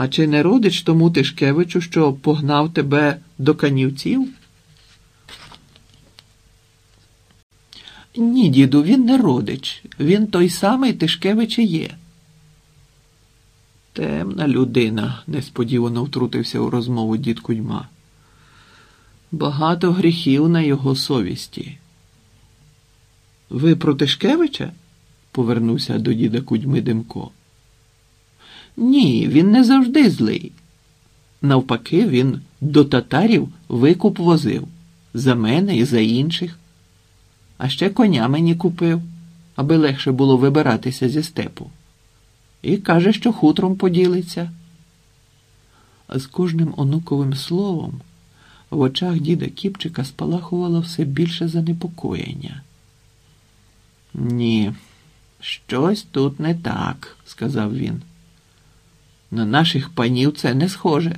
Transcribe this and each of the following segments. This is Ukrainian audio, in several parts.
А чи не родич тому Тишкевичу, що погнав тебе до канівців? Ні, діду, він не родич. Він той самий Тишкевич і є. Темна людина, несподівано втрутився у розмову дід Кудьма. Багато гріхів на його совісті. Ви про Тишкевича? повернувся до діда Кудьми Демко. Ні, він не завжди злий. Навпаки, він до татарів викуп возив за мене і за інших. А ще коня мені купив, аби легше було вибиратися зі степу. І каже, що хутром поділиться. А з кожним онуковим словом в очах діда Кіпчика спалахувало все більше занепокоєння. Ні, щось тут не так, сказав він. На наших панів це не схоже.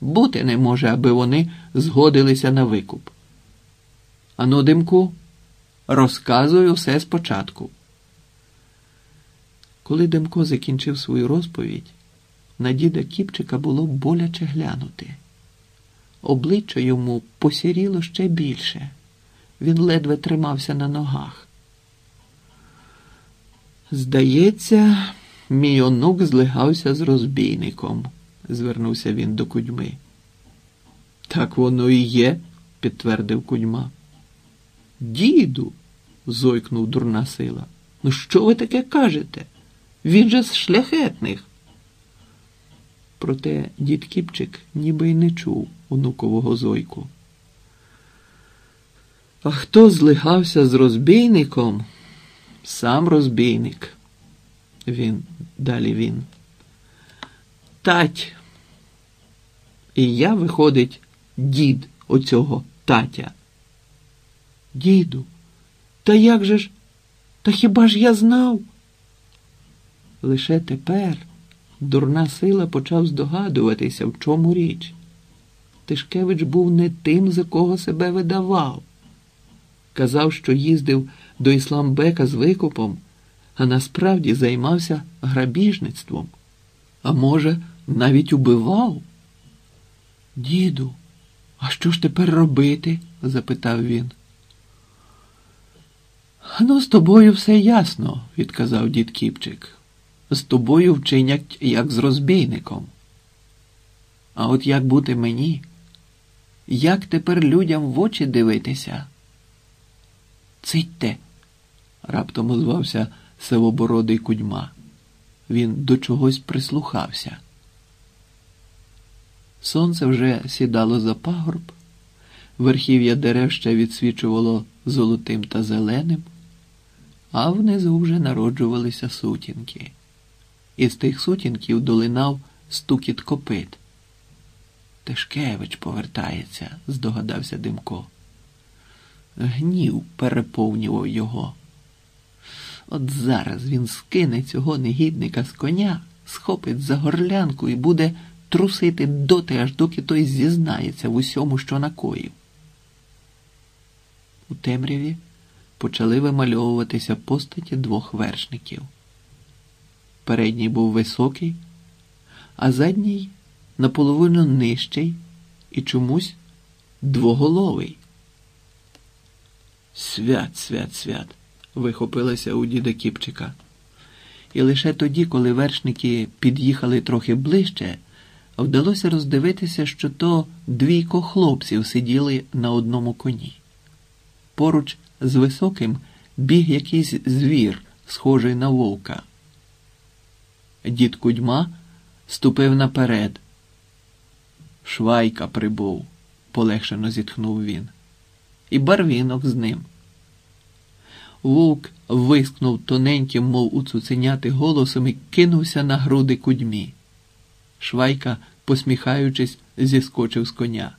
Бути не може, аби вони згодилися на викуп. Ану, димку, розказуй усе спочатку. Коли Демко закінчив свою розповідь, на діда Кіпчика було боляче глянути. Обличчя йому посіріло ще більше. Він ледве тримався на ногах. Здається, мій онук злигався з розбійником, звернувся він до кудьми. Так воно і є, підтвердив кудьма. Діду, зойкнув дурна сила. Ну що ви таке кажете? Він же з шляхетних. Проте дід Кіпчик ніби й не чув онукового зойку. А хто злигався з розбійником? Сам розбійник. Він, далі він. Тать. І я, виходить, дід оцього татя. Діду, та як же ж? Та хіба ж я знав? Лише тепер дурна сила почав здогадуватися, в чому річ. Тишкевич був не тим, за кого себе видавав. Казав, що їздив до Ісламбека з викупом, а насправді займався грабіжництвом. А може, навіть убивав? Діду, а що ж тепер робити? запитав він. Ну, з тобою все ясно, відказав дід Кіпчик. З тобою вчинять, як з розбійником. А от як бути мені? Як тепер людям в очі дивитися? Цитьте, раптом озвався сивобородий кудьма. Він до чогось прислухався. Сонце вже сідало за пагорб, верхів'я дерев ще відсвічувало золотим та зеленим, а внизу вже народжувалися сутінки. Із тих сутінків долинав стукіт копит. Тишкевич повертається, здогадався Димко. Гнів переповнював його. От зараз він скине цього негідника з коня, схопить за горлянку і буде трусити доти, аж доки той зізнається в усьому, що накоїв. У темряві почали вимальовуватися постаті двох вершників. Передній був високий, а задній наполовину нижчий і чомусь двоголовий. Свят, свят, свят, вихопилася у діда Кіпчика. І лише тоді, коли вершники під'їхали трохи ближче, вдалося роздивитися, що то двійко хлопців сиділи на одному коні. Поруч з високим біг якийсь звір, схожий на вовка. Дід Кудьма ступив наперед. Швайка прибув, полегшено зітхнув він. І барвінок з ним. Вовк вискнув тоненьким, мов у цуценяти голосом і кинувся на груди кудьмі. Швайка, посміхаючись, зіскочив з коня.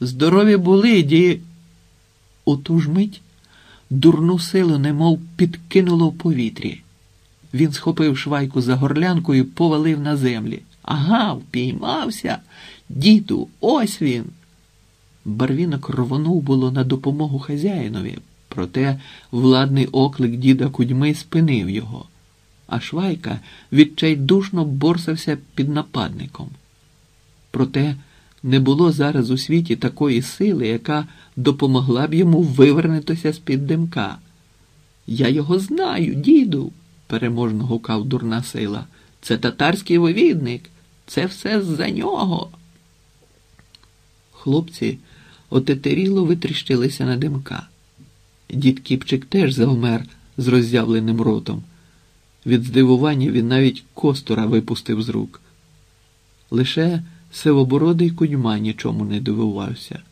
Здорові були, ді. У ту ж мить дурну силу, немов підкинуло в повітрі. Він схопив швайку за горлянку і повалив на землі. Ага, впіймався. Діду, ось він. Барвінок рвонув було на допомогу хазяїнові, проте владний оклик діда кудьми спинив його. а Швайка відчайдушно борсався під нападником. Проте не було зараз у світі такої сили, яка допомогла б йому вивернутися з-під димка. Я його знаю, діду, переможно гукав дурна сила. Це татарський вивідник, це все з-за нього. Хлопці отетеріло витріщилися на димка. Дід Кіпчик теж завмер з роззявленим ротом. Від здивування він навіть костура випустив з рук. Лише сивобородий кудьма нічому не дивувався.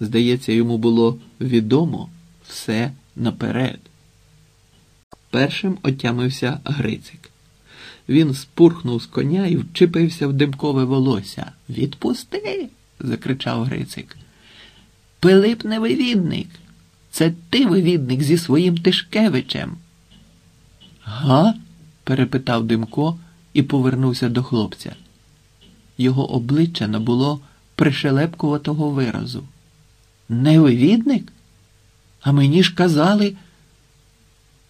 Здається, йому було відомо все наперед. Першим отямився Грицик. Він спурхнув з коня і вчепився в димкове волосся. Відпусти. закричав Грицик. Пилип не вивідник. Це ти вивідник зі своїм Тишкевичем. Га? перепитав Димко і повернувся до хлопця. Його обличчя набуло пришелепкуватого виразу. Невивідник? А мені ж казали.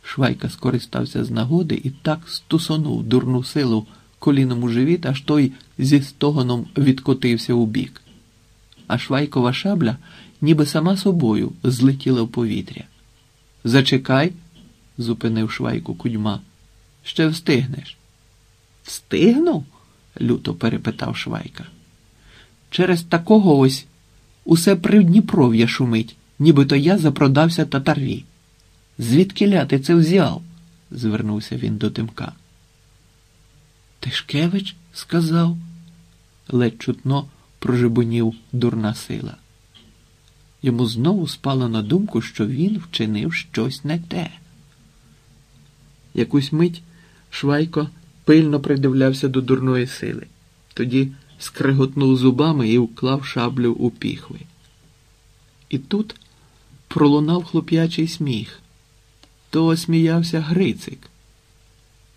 Швайка скористався з нагоди і так стусонув дурну силу коліном у живіт, аж той зі стогоном відкотився у бік. А швайкова шабля ніби сама собою злетіла в повітря. Зачекай, зупинив швайку кудьма. Ще встигнеш. Встигну? люто перепитав Швайка. Через такого ось усе Придніпров'я шумить, нібито я запродався татарві. Звідки ляти це взяв? звернувся він до Тимка. Тишкевич сказав, ледь чутно прожибонів дурна сила. Йому знову спало на думку, що він вчинив щось не те. Якусь мить Швайко пильно придивлявся до дурної сили, тоді скреготнув зубами і вклав шаблю у піхви. І тут пролунав хлоп'ячий сміх. То сміявся Грицик.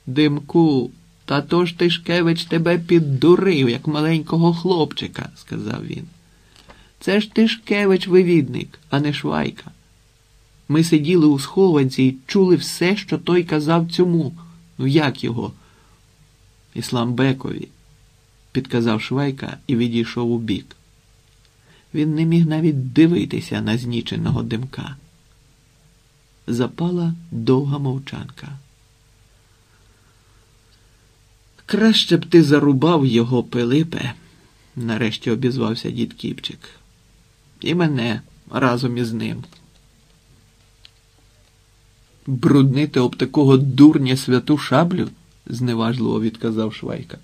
Димку, та то ж Тишкевич тебе піддурив, як маленького хлопчика, сказав він. Це ж Тишкевич вивідник, а не Швайка. Ми сиділи у схованці і чули все, що той казав цьому. Ну як його? Ісламбекові, підказав Швайка і відійшов у бік. Він не міг навіть дивитися на зніченого димка. Запала довга мовчанка. Краще б ти зарубав його, Пилипе, нарешті обізвався дід Кіпчик. І мене разом із ним. Бруднити об такого дурня святу шаблю? зневажливо відказав Швайка.